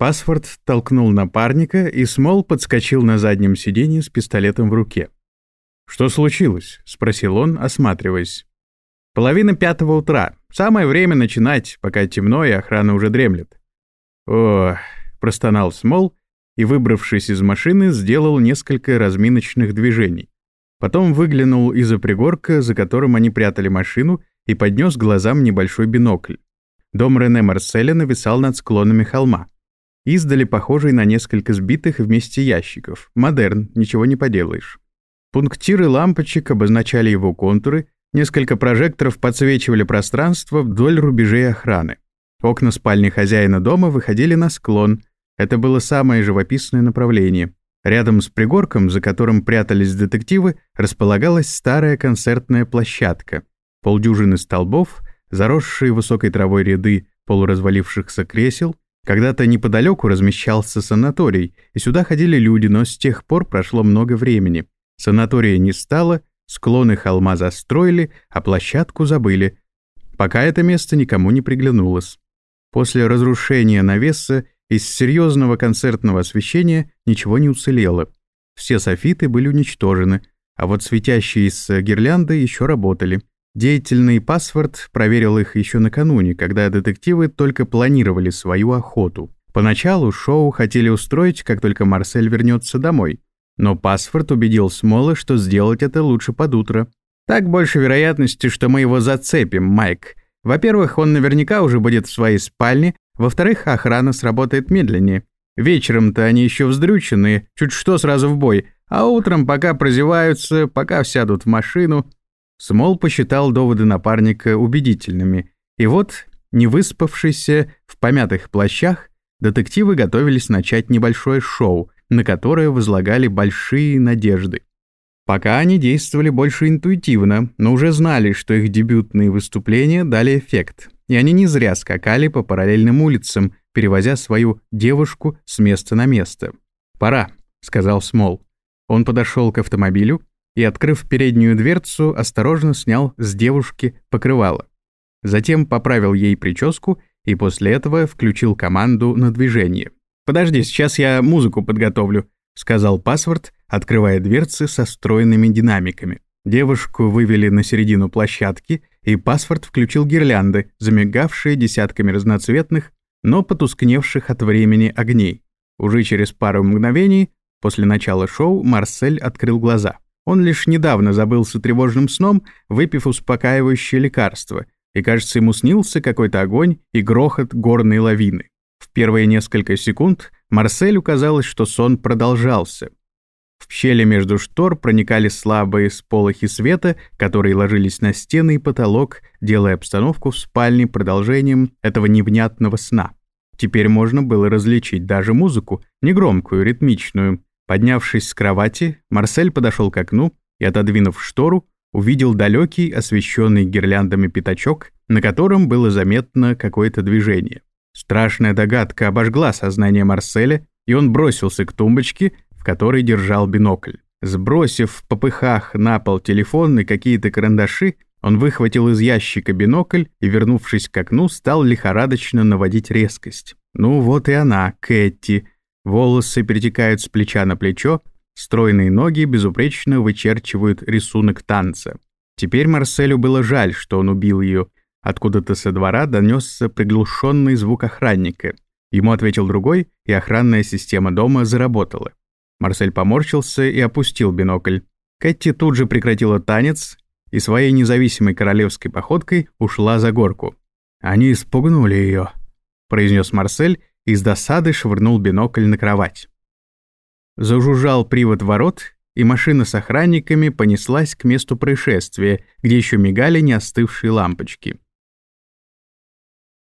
Паспорт толкнул напарника, и Смол подскочил на заднем сиденье с пистолетом в руке. «Что случилось?» — спросил он, осматриваясь. «Половина пятого утра. Самое время начинать, пока темно и охрана уже дремлет». «О!» — простонал Смол и, выбравшись из машины, сделал несколько разминочных движений. Потом выглянул из-за пригорка, за которым они прятали машину, и поднес глазам небольшой бинокль. Дом Рене Марселя нависал над склонами холма. Издали похожий на несколько сбитых вместе ящиков. Модерн, ничего не поделаешь. Пунктиры лампочек обозначали его контуры, несколько прожекторов подсвечивали пространство вдоль рубежей охраны. Окна спальни хозяина дома выходили на склон. Это было самое живописное направление. Рядом с пригорком, за которым прятались детективы, располагалась старая концертная площадка. Полдюжины столбов, заросшие высокой травой ряды полуразвалившихся кресел, когда-то неподалеку размещался санаторий, и сюда ходили люди, но с тех пор прошло много времени. Санатория не стало, склоны холма застроили, а площадку забыли. Пока это место никому не приглянулось. После разрушения навеса из серьезного концертного освещения ничего не уцелело. Все софиты были уничтожены, а вот светящиеся гирлянды еще работали. Деятельный паспорт проверил их еще накануне, когда детективы только планировали свою охоту. Поначалу шоу хотели устроить, как только Марсель вернется домой. Но паспорт убедил Смола, что сделать это лучше под утро. «Так больше вероятности, что мы его зацепим, Майк. Во-первых, он наверняка уже будет в своей спальне, во-вторых, охрана сработает медленнее. Вечером-то они еще вздрюченные, чуть что сразу в бой, а утром пока прозеваются, пока сядут в машину, Смол посчитал доводы напарника убедительными, и вот, не выспавшиеся в помятых плащах, детективы готовились начать небольшое шоу, на которое возлагали большие надежды. Пока они действовали больше интуитивно, но уже знали, что их дебютные выступления дали эффект, и они не зря скакали по параллельным улицам, перевозя свою девушку с места на место. «Пора», — сказал Смол. Он подошел к автомобилю, и, открыв переднюю дверцу, осторожно снял с девушки покрывало. Затем поправил ей прическу и после этого включил команду на движение. «Подожди, сейчас я музыку подготовлю», — сказал паспорт, открывая дверцы со встроенными динамиками. Девушку вывели на середину площадки, и паспорт включил гирлянды, замигавшие десятками разноцветных, но потускневших от времени огней. Уже через пару мгновений после начала шоу Марсель открыл глаза. Он лишь недавно забылся тревожным сном, выпив успокаивающее лекарство, и, кажется, ему снился какой-то огонь и грохот горной лавины. В первые несколько секунд Марселю казалось, что сон продолжался. В щели между штор проникали слабые сполохи света, которые ложились на стены и потолок, делая обстановку в спальне продолжением этого невнятного сна. Теперь можно было различить даже музыку, негромкую, ритмичную, Поднявшись с кровати, Марсель подошел к окну и, отодвинув штору, увидел далекий, освещенный гирляндами пятачок, на котором было заметно какое-то движение. Страшная догадка обожгла сознание Марселя, и он бросился к тумбочке, в которой держал бинокль. Сбросив в попыхах на пол телефон и какие-то карандаши, он выхватил из ящика бинокль и, вернувшись к окну, стал лихорадочно наводить резкость. Ну вот и она, Кэти, Волосы перетекают с плеча на плечо, стройные ноги безупречно вычерчивают рисунок танца. Теперь Марселю было жаль, что он убил ее. Откуда-то со двора донесся приглушенный звук охранника. Ему ответил другой, и охранная система дома заработала. Марсель поморщился и опустил бинокль. Кэти тут же прекратила танец и своей независимой королевской походкой ушла за горку. «Они испугнули ее», — произнес Марсель и с досады швырнул бинокль на кровать. Зажужжал привод ворот, и машина с охранниками понеслась к месту происшествия, где еще мигали не остывшие лампочки.